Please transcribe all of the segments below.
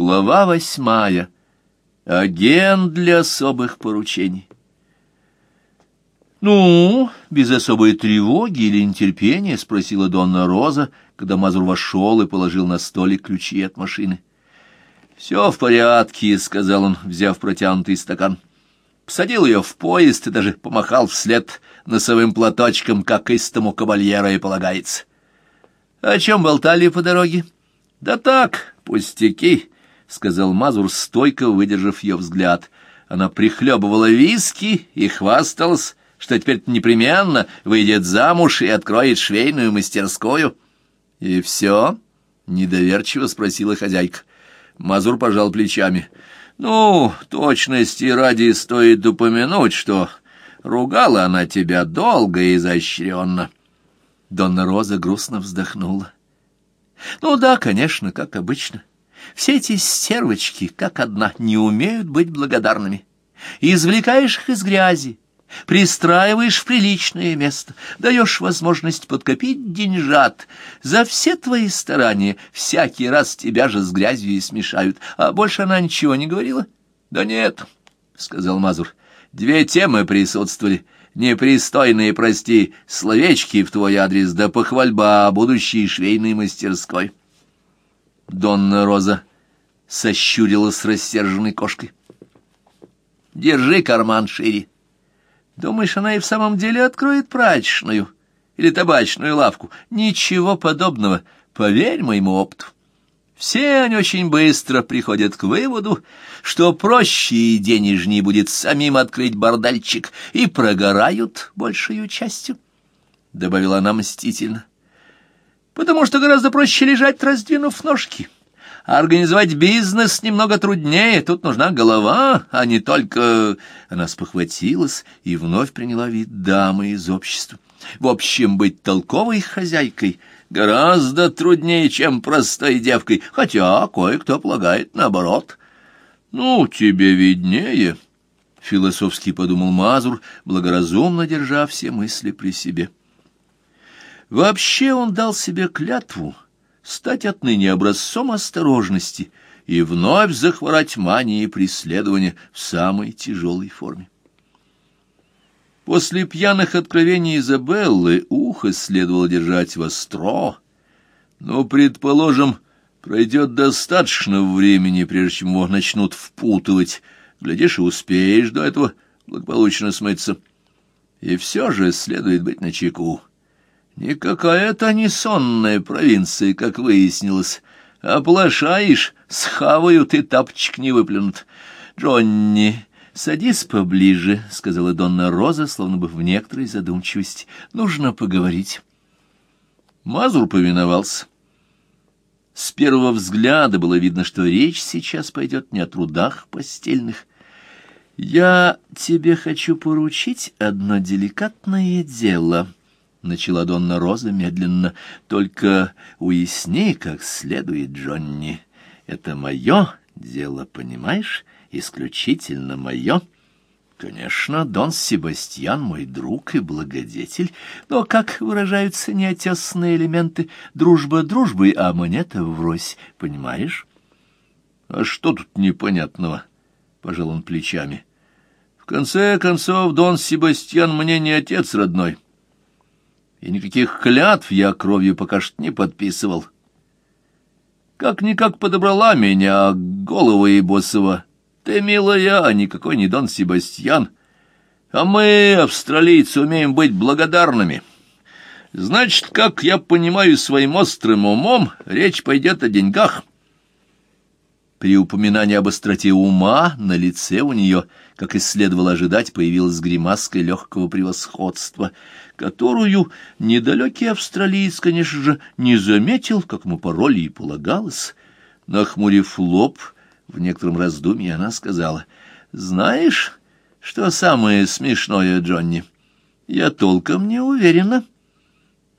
Глава восьмая. Агент для особых поручений. «Ну, без особой тревоги или нетерпения?» — спросила Донна Роза, когда Мазур вошел и положил на столик ключи от машины. «Все в порядке», — сказал он, взяв протянутый стакан. Посадил ее в поезд и даже помахал вслед носовым платочком, как истому кабальера и полагается. «О чем болтали по дороге?» «Да так, пустяки», — сказал Мазур, стойко выдержав ее взгляд. Она прихлебывала виски и хвасталась, что теперь непременно выйдет замуж и откроет швейную мастерскую. — И все? — недоверчиво спросила хозяйка. Мазур пожал плечами. — Ну, точности ради стоит упомянуть, что ругала она тебя долго и изощренно. Донна Роза грустно вздохнула. — Ну да, конечно, как обычно. Все эти стервочки, как одна, не умеют быть благодарными. Извлекаешь их из грязи, пристраиваешь в приличное место, даешь возможность подкопить деньжат. За все твои старания всякий раз тебя же с грязью и смешают. А больше она ничего не говорила? — Да нет, — сказал Мазур. — Две темы присутствовали. Непристойные, прости, словечки в твой адрес, да похвальба будущей швейной мастерской. Донна Роза сощурилась рассерженной кошкой. — Держи карман шире. Думаешь, она и в самом деле откроет прачечную или табачную лавку? Ничего подобного, поверь моему опыту. Все они очень быстро приходят к выводу, что проще и денежнее будет самим открыть бордальчик, и прогорают большую частью, — добавила она мстительно. — Потому что гораздо проще лежать, раздвинув ножки. — а организовать бизнес немного труднее, тут нужна голова, а не только...» Она спохватилась и вновь приняла вид дамы из общества. «В общем, быть толковой хозяйкой гораздо труднее, чем простой девкой, хотя кое-кто полагает наоборот». «Ну, тебе виднее», — философски подумал Мазур, благоразумно держа все мысли при себе. Вообще он дал себе клятву — стать отныне образцом осторожности и вновь захворать манией преследования в самой тяжелой форме. После пьяных откровений Изабеллы ухо следовало держать востро, но, предположим, пройдет достаточно времени, прежде чем его начнут впутывать, глядишь, и успеешь до этого благополучно смыться. И все же следует быть начеку. Никакая это не сонная провинция, как выяснилось. Оплошаешь, схавают и тапочек не выплюнут. Джонни, садись поближе, — сказала Донна Роза, словно бы в некоторой задумчивости. Нужно поговорить. Мазур повиновался. С первого взгляда было видно, что речь сейчас пойдет не о трудах постельных. «Я тебе хочу поручить одно деликатное дело», — начала Донна Роза медленно. — Только уясни как следует, Джонни. Это мое дело, понимаешь? Исключительно мое. Конечно, Дон Себастьян мой друг и благодетель, но, как выражаются неотесные элементы, дружба дружбой, а монета врозь, понимаешь? — А что тут непонятного? — пожал он плечами. — В конце концов, Дон Себастьян мне не отец родной. — и никаких клятв я кровью пока что не подписывал. Как-никак подобрала меня голову и боссова. Ты, милая, а никакой не Дон Себастьян. А мы, австралийцы, умеем быть благодарными. Значит, как я понимаю своим острым умом, речь пойдет о деньгах. При упоминании об остроте ума на лице у нее, как и следовало ожидать, появилась гримаска легкого превосходства, которую недалекий австралиец, конечно же, не заметил, как ему по роли и полагалось. Нахмурив лоб, в некотором раздумье она сказала, «Знаешь, что самое смешное, Джонни? Я толком не уверена».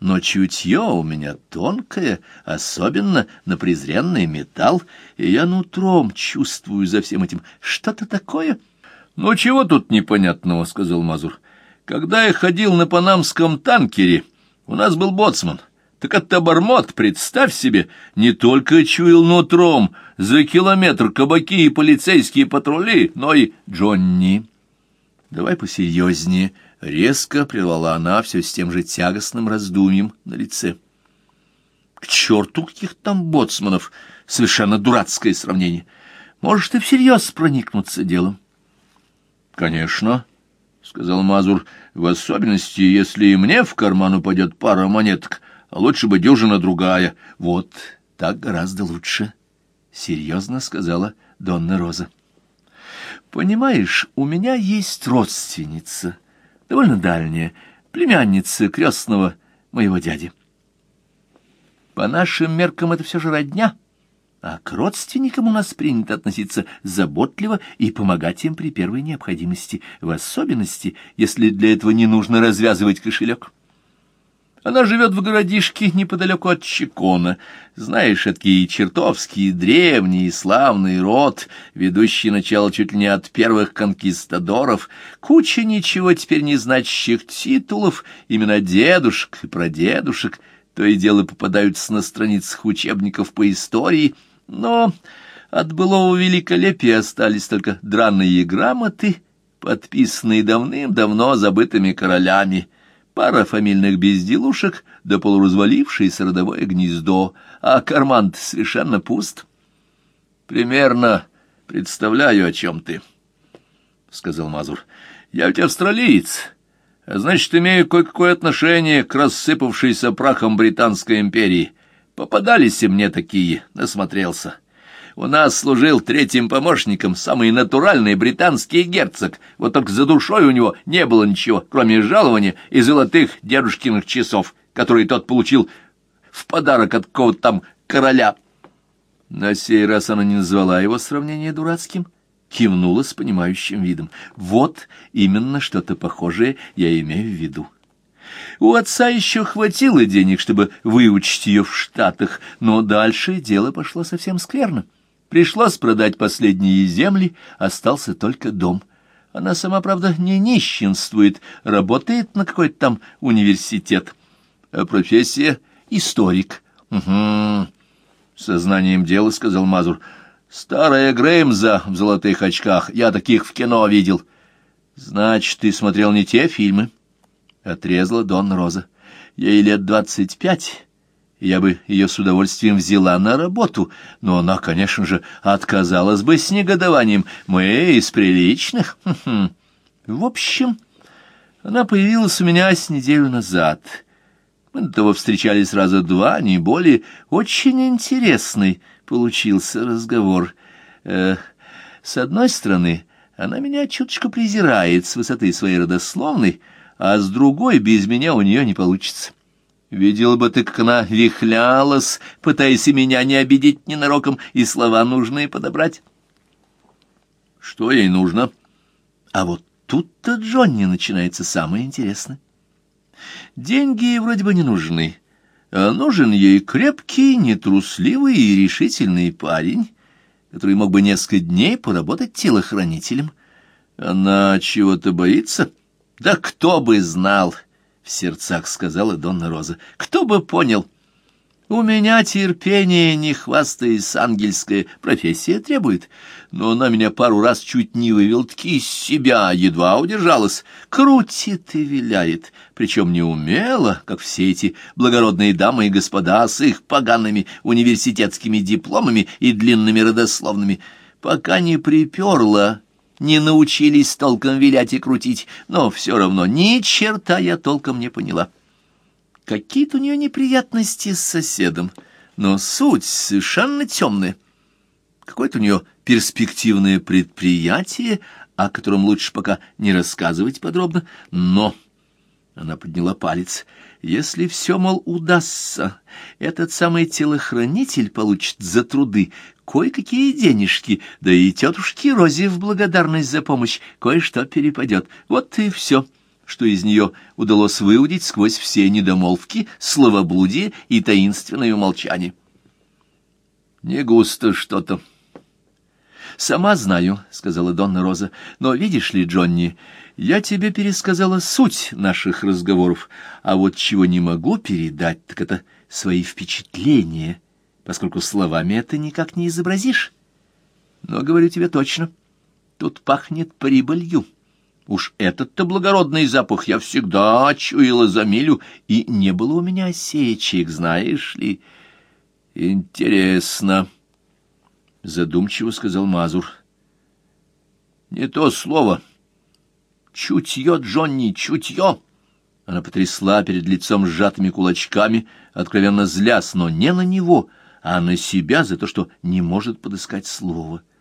Но чутье у меня тонкое, особенно на презренный металл, и я нутром чувствую за всем этим что-то такое. — Ну, чего тут непонятного, — сказал Мазур. — Когда я ходил на панамском танкере, у нас был боцман, Так это обормот, представь себе, не только чуял нутром за километр кабаки и полицейские патрули, но и Джонни. Давай посерьезнее, — резко прервала она все с тем же тягостным раздумьем на лице. К черту каких там боцманов! Совершенно дурацкое сравнение. Можешь ты всерьез проникнуться делом? — Конечно, — сказал Мазур, — в особенности, если и мне в карман упадет пара монеток, а лучше бы дюжина другая. Вот так гораздо лучше, — серьезно сказала Донна Роза. Понимаешь, у меня есть родственница, довольно дальняя, племянница крестного моего дяди. По нашим меркам это все же родня, а к родственникам у нас принято относиться заботливо и помогать им при первой необходимости, в особенности, если для этого не нужно развязывать кошелек. Она живет в городишке неподалеку от Чекона. Знаешь, такие чертовский древний и славный род, ведущий начало чуть ли не от первых конкистадоров, куча ничего теперь не значащих титулов, имена дедушек и прадедушек, то и дело попадаются на страницах учебников по истории, но от былого великолепия остались только драные грамоты, подписанные давным-давно забытыми королями — пара фамильных безделушек да полуразвалившееся родовое гнездо, а карман совершенно пуст. — Примерно представляю, о чем ты, — сказал Мазур. — Я ведь австралиец, а значит, имею кое-какое отношение к рассыпавшейся прахом Британской империи. Попадались и мне такие, насмотрелся. — у нас служил третьим помощником самый натуральный британский герцог. Вот только за душой у него не было ничего, кроме жалования и золотых дедушкиных часов, которые тот получил в подарок от кого-то там короля. На сей раз она не назвала его сравнение дурацким, кивнула с понимающим видом. Вот именно что-то похожее я имею в виду. У отца еще хватило денег, чтобы выучить ее в Штатах, но дальше дело пошло совсем скверно. Пришлось продать последние земли, остался только дом. Она сама, правда, не нищенствует, работает на какой-то там университет. А профессия — историк. Угу. Сознанием дела, — сказал Мазур. Старая Греймза в золотых очках. Я таких в кино видел. Значит, ты смотрел не те фильмы? Отрезала Дон Роза. Ей лет двадцать пять я бы ее с удовольствием взяла на работу, но она, конечно же, отказалась бы с негодованием. Мы из приличных. В общем, она появилась у меня с неделю назад. Мы до того встречались раза два, не более. Очень интересный получился разговор. Э, с одной стороны, она меня чуточку презирает с высоты своей родословной, а с другой, без меня у нее не получится. Видел бы ты, как она вихлялась, пытаясь и меня не обидеть ненароком и слова нужные подобрать. Что ей нужно? А вот тут-то Джонни начинается самое интересное. Деньги ей вроде бы не нужны, а нужен ей крепкий, нетрусливый и решительный парень, который мог бы несколько дней поработать телохранителем. Она чего-то боится? Да кто бы знал! —— в сердцах сказала Донна Роза. — Кто бы понял? У меня терпение, не хвастаясь, ангельская профессия требует. Но она меня пару раз чуть не вывел таки из себя, едва удержалась. Крутит и виляет, причем не умело, как все эти благородные дамы и господа с их погаными университетскими дипломами и длинными родословными. Пока не приперла не научились толком вилять и крутить, но все равно ни черта я толком не поняла. Какие-то у нее неприятности с соседом, но суть совершенно темная. Какое-то у нее перспективное предприятие, о котором лучше пока не рассказывать подробно, но... Она подняла палец. Если все, мол, удастся, этот самый телохранитель получит за труды кое-какие денежки, да и тетушке Розе в благодарность за помощь кое-что перепадет. Вот и все, что из нее удалось выудить сквозь все недомолвки, словоблудие и таинственное умолчание. Не густо что-то. «Сама знаю», — сказала Донна Роза, — «но видишь ли, Джонни, я тебе пересказала суть наших разговоров, а вот чего не могу передать, так это свои впечатления, поскольку словами это никак не изобразишь. Но говорю тебе точно, тут пахнет прибылью». Уж этот-то благородный запах я всегда чуяла за милю, и не было у меня осечек, знаешь ли. Интересно, — задумчиво сказал Мазур. Не то слово. Чутье, Джонни, чутье. Она потрясла перед лицом сжатыми кулачками, откровенно злясь, но не на него, а на себя за то, что не может подыскать слова. —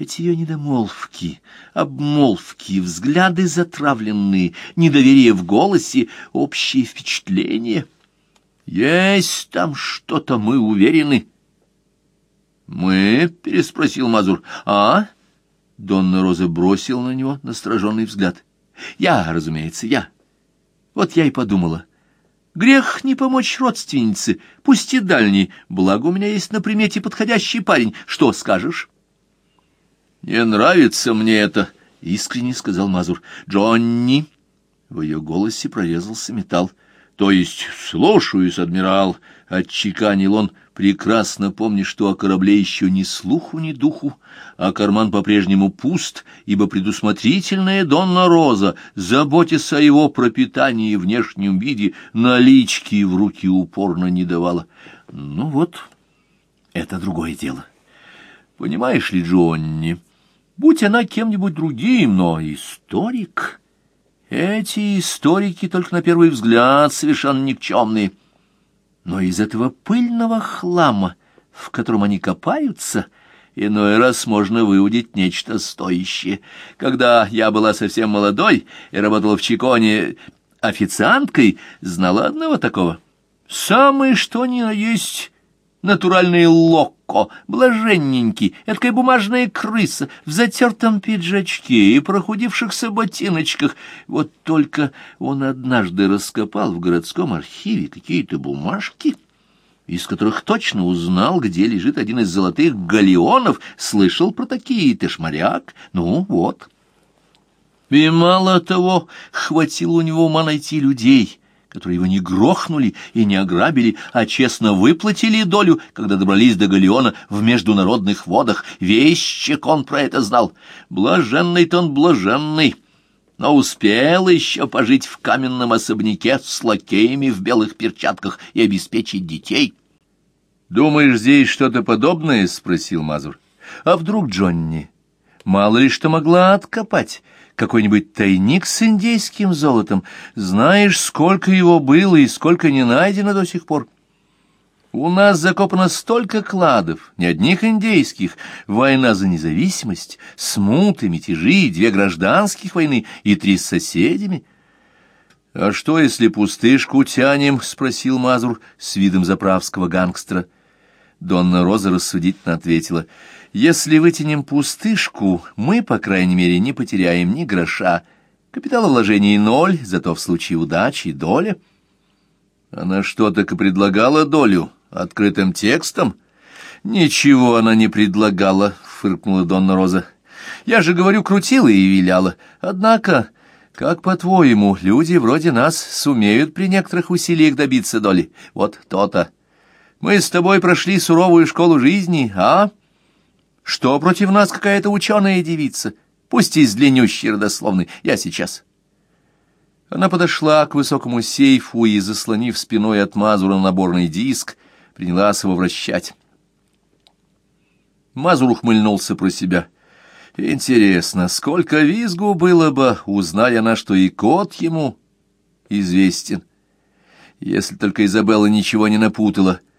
эти ее недомолвки, обмолвки, взгляды затравленные, недоверие в голосе, общее впечатление. Есть там что-то, мы уверены. «Мы?» — переспросил Мазур. «А?» — Донна Роза бросил на него настороженный взгляд. «Я, разумеется, я. Вот я и подумала. Грех не помочь родственнице, пусть и дальней, благо у меня есть на примете подходящий парень. Что скажешь?» «Не нравится мне это», — искренне сказал Мазур. «Джонни!» В ее голосе прорезался металл. «То есть, слушаюсь, адмирал!» — отчеканил он, прекрасно помня, что о корабле еще ни слуху, ни духу, а карман по-прежнему пуст, ибо предусмотрительная Донна Роза, заботясь о его пропитании и внешнем виде, налички в руки упорно не давала. «Ну вот, это другое дело. Понимаешь ли, Джонни?» Будь она кем-нибудь другим, но историк... Эти историки только на первый взгляд совершенно никчемные. Но из этого пыльного хлама, в котором они копаются, иной раз можно выудить нечто стоящее. Когда я была совсем молодой и работала в Чиконе официанткой, знала одного такого. Самый что ни на есть натуральный локко, блаженненький, эдакая бумажная крыса в затертом пиджачке и прохудившихся ботиночках. Вот только он однажды раскопал в городском архиве какие-то бумажки, из которых точно узнал, где лежит один из золотых галеонов, слышал про такие, ты шмаряк, ну вот. И мало того, хватило у него ума найти людей — которые его не грохнули и не ограбили, а честно выплатили долю, когда добрались до Галеона в международных водах. Весь он про это знал. Блаженный-то он блаженный, но успел еще пожить в каменном особняке с лакеями в белых перчатках и обеспечить детей. «Думаешь, здесь что-то подобное?» — спросил Мазур. «А вдруг Джонни? Мало ли что могла откопать» какой-нибудь тайник с индейским золотом. Знаешь, сколько его было и сколько не найдено до сих пор. У нас закопано столько кладов, не одних индейских. Война за независимость, смуты, мятежи, две гражданских войны и три с соседями. — А что, если пустышку тянем? — спросил Мазур с видом заправского гангстера. Донна Роза рассудительно ответила — если вытянем пустышку, мы, по крайней мере, не потеряем ни гроша. Капиталовложений ноль, зато в случае удачи доля. Она что, так и предлагала долю? Открытым текстом? Ничего она не предлагала, фыркнула Донна Роза. Я же говорю, крутила и виляла. Однако, как по-твоему, люди вроде нас сумеют при некоторых усилиях добиться доли? Вот то-то. Мы с тобой прошли суровую школу жизни, а? Что против нас какая-то ученая девица? Пусть и с длиннющей родословной. Я сейчас. Она подошла к высокому сейфу и, заслонив спиной от Мазура наборный диск, принялась его вращать. Мазур ухмыльнулся про себя. Интересно, сколько визгу было бы, узная она, что и кот ему известен. Если только Изабелла ничего не напутала —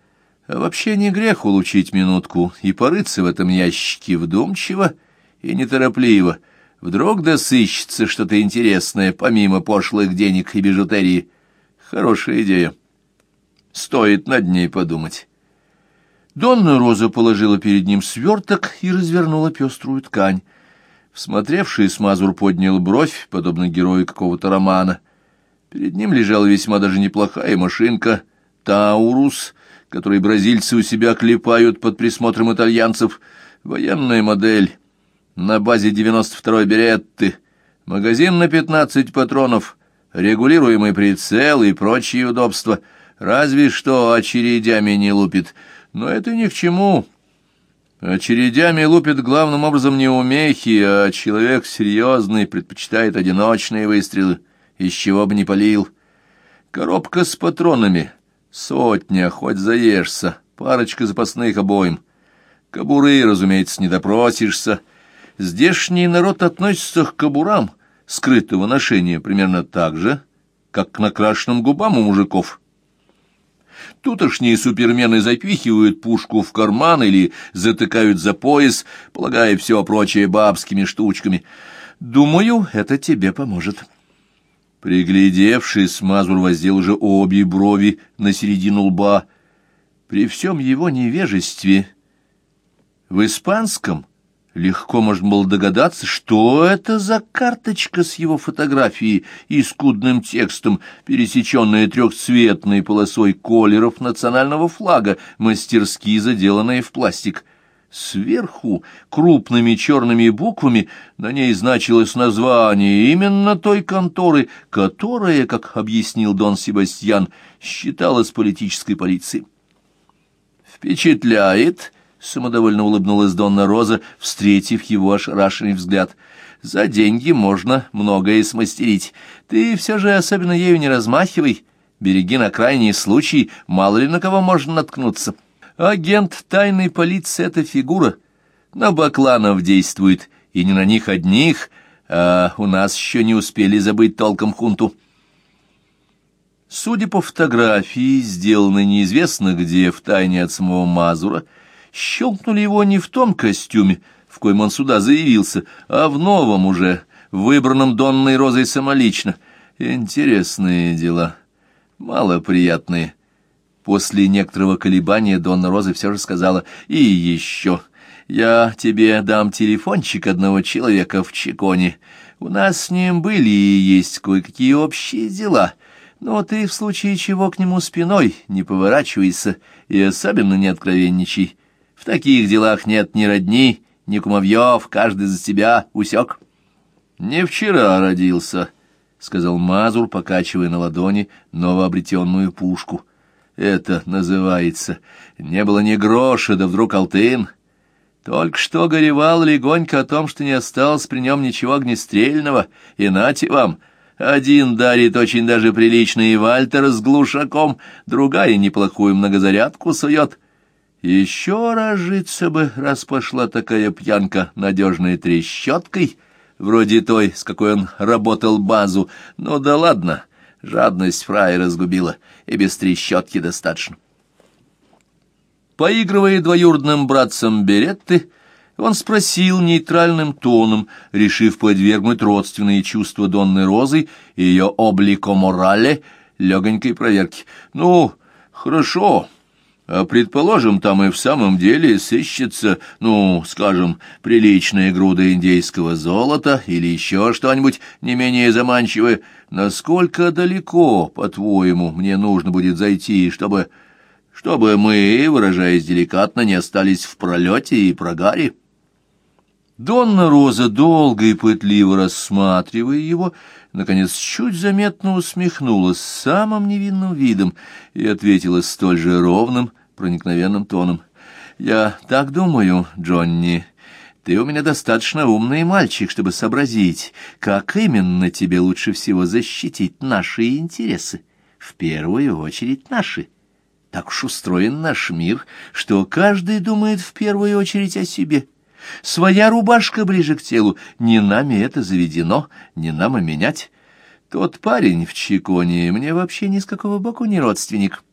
вообще не грех улучить минутку и порыться в этом ящике вдумчиво и неторопливо. Вдруг да что-то интересное, помимо пошлых денег и бижутерии. Хорошая идея. Стоит над ней подумать. Донна Роза положила перед ним сверток и развернула пеструю ткань. Всмотревшись, Мазур поднял бровь, подобно герою какого-то романа. Перед ним лежала весьма даже неплохая машинка «Таурус», которые бразильцы у себя клепают под присмотром итальянцев. Военная модель. На базе 92-й Беретты. Магазин на 15 патронов. Регулируемый прицел и прочие удобства. Разве что очередями не лупит. Но это ни к чему. Очередями лупит главным образом не умехи, а человек серьезный предпочитает одиночные выстрелы, из чего бы не полил. Коробка с патронами. Сотня, хоть заешься. Парочка запасных обоим. Кобуры, разумеется, не допросишься. Здешний народ относится к кобурам скрытого ношения примерно так же, как к накрашенным губам у мужиков. Тутошние супермены запихивают пушку в карман или затыкают за пояс, полагая все прочее бабскими штучками. Думаю, это тебе поможет. Приглядевшись, Мазур воздел уже обе брови на середину лба. При всем его невежестве в испанском Легко можно было догадаться, что это за карточка с его фотографией и скудным текстом, пересеченная трехцветной полосой колеров национального флага, мастерски заделанная в пластик. Сверху крупными черными буквами на ней значилось название именно той конторы, которая, как объяснил Дон Себастьян, считалась политической полицией. «Впечатляет!» Самодовольно улыбнулась Донна Роза, встретив его ошарашенный взгляд. «За деньги можно многое смастерить. Ты все же особенно ею не размахивай. Береги на крайний случай, мало ли на кого можно наткнуться. Агент тайной полиции — это фигура. На бакланов действует, и не на них одних, а у нас еще не успели забыть толком хунту». Судя по фотографии, сделанной неизвестно где, в тайне от самого Мазура, — щелкнули его не в том костюме, в коем он сюда заявился, а в новом уже, выбранном Донной Розой самолично. Интересные дела, малоприятные. После некоторого колебания Донна Роза все же сказала, «И еще, я тебе дам телефончик одного человека в Чеконе. У нас с ним были и есть кое-какие общие дела». Но ты в случае чего к нему спиной не поворачивайся и особенно не откровенничай. В таких делах нет ни родни, ни кумовьев, каждый за себя усек. — Не вчера родился, — сказал Мазур, покачивая на ладони новообретенную пушку. — Это называется «не было ни гроша, да вдруг алтын». Только что горевал легонько о том, что не осталось при нем ничего огнестрельного, и нате вам — один дарит очень даже приличный Вальтер с глушаком, другая неплохую многозарядку сует. Еще разжиться бы, раз пошла такая пьянка надежной трещоткой, вроде той, с какой он работал базу. Ну да ладно, жадность фрая разгубила, и без трещотки достаточно. Поигрывая двоюродным братцем Беретты, он спросил нейтральным тоном, решив подвергнуть родственные чувства Донны Розы и ее облико морале легонькой проверки. «Ну, хорошо». А предположим, там и в самом деле сыщется, ну, скажем, приличная груда индейского золота или еще что-нибудь не менее заманчивое. Насколько далеко, по-твоему, мне нужно будет зайти, чтобы... чтобы мы, выражаясь деликатно, не остались в пролете и прогаре?» Донна Роза, долго и пытливо рассматривая его, наконец чуть заметно усмехнулась самым невинным видом и ответила столь же ровным, проникновенным тоном. «Я так думаю, Джонни. Ты у меня достаточно умный мальчик, чтобы сообразить, как именно тебе лучше всего защитить наши интересы. В первую очередь наши. Так уж устроен наш мир, что каждый думает в первую очередь о себе». Своя рубашка ближе к телу, не нами это заведено, не нам и менять. Тот парень в Чиконе мне вообще ни с какого боку не родственник.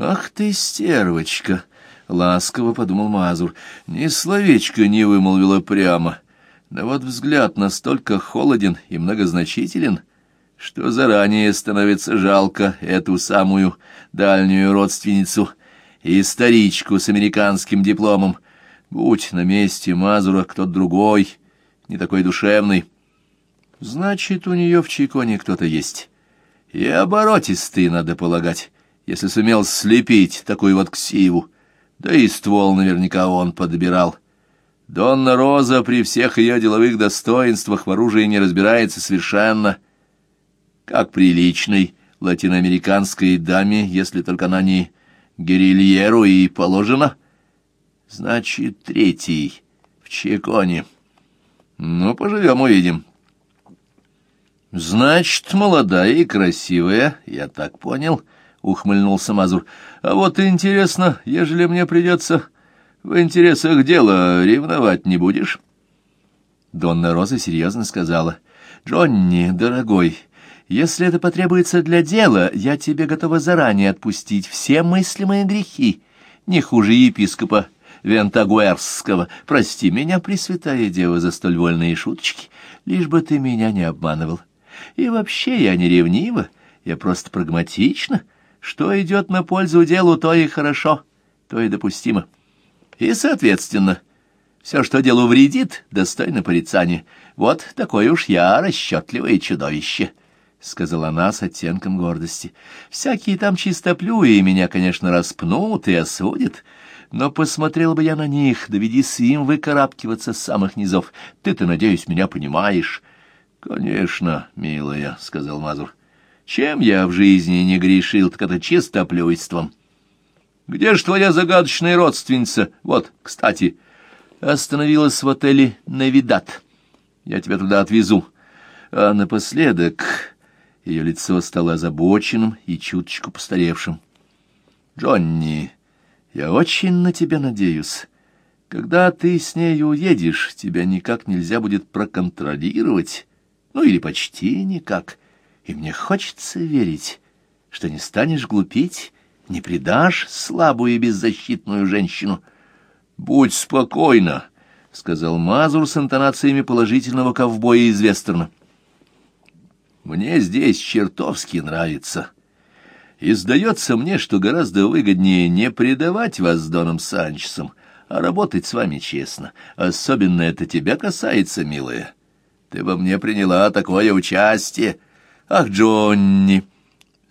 «Ах ты, стервочка!» — ласково подумал Мазур. Ни словечко не вымолвила прямо. Да вот взгляд настолько холоден и многозначителен, что заранее становится жалко эту самую дальнюю родственницу и старичку с американским дипломом. Будь на месте Мазура кто-то другой, не такой душевный. Значит, у нее в Чайконе кто-то есть. И оборотистый, надо полагать если сумел слепить такую вот ксиву. Да и ствол наверняка он подбирал. Донна Роза при всех ее деловых достоинствах в оружии не разбирается совершенно. Как приличной латиноамериканской даме, если только она не герильеру и положена. Значит, третий в Чеконе. Ну, поживем, увидим. Значит, молодая и красивая, я так понял, — ухмыльнулся Мазур. А вот интересно, ежели мне придется в интересах дела ревновать не будешь? Донна Роза серьезно сказала. «Джонни, дорогой, если это потребуется для дела, я тебе готова заранее отпустить все мыслимые грехи, не хуже епископа Вентагуэрского. Прости меня, Пресвятая Дева, за столь вольные шуточки, лишь бы ты меня не обманывал. И вообще я не ревнива, я просто прагматична. Что идет на пользу делу, то и хорошо, то и допустимо. И, соответственно, все, что делу вредит, достойно порицания. Вот такое уж я расчетливое чудовище». — сказала она с оттенком гордости. — Всякие там чистоплюи меня, конечно, распнут и осудят, но посмотрел бы я на них, доведись им выкарабкиваться с самых низов. Ты-то, надеюсь, меня понимаешь? — Конечно, милая, — сказал Мазур. — Чем я в жизни не грешил, так это чистоплюйством. Где ж твоя загадочная родственница? Вот, кстати, остановилась в отеле «Навидат». Я тебя туда отвезу. А напоследок... Ее лицо стало озабоченным и чуточку постаревшим. «Джонни, я очень на тебя надеюсь. Когда ты с ней уедешь, тебя никак нельзя будет проконтролировать, ну или почти никак. И мне хочется верить, что не станешь глупить, не предашь слабую и беззащитную женщину. «Будь спокойна», — сказал Мазур с интонациями положительного ковбоя из вестерна. Мне здесь чертовски нравится. И сдается мне, что гораздо выгоднее не предавать вас с Доном Санчесом, а работать с вами честно. Особенно это тебя касается, милая. Ты во мне приняла такое участие. Ах, Джонни!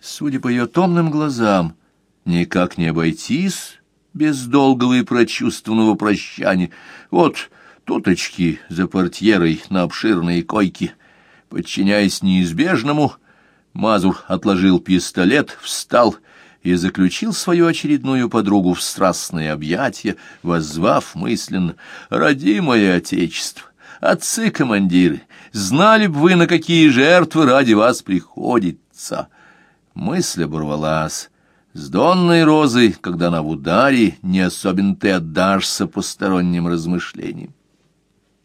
Судя по ее томным глазам, никак не обойтись без долгого и прочувственного прощания. Вот туточки за портьерой на обширной койке — Подчиняясь неизбежному, Мазур отложил пистолет, встал и заключил свою очередную подругу в страстное объятие, воззвав мысленно «Родимое Отечество! Отцы-командиры! Знали бы вы, на какие жертвы ради вас приходится!» Мысль оборвалась. С Донной Розой, когда она в ударе, не особенно ты отдашься посторонним размышлениям.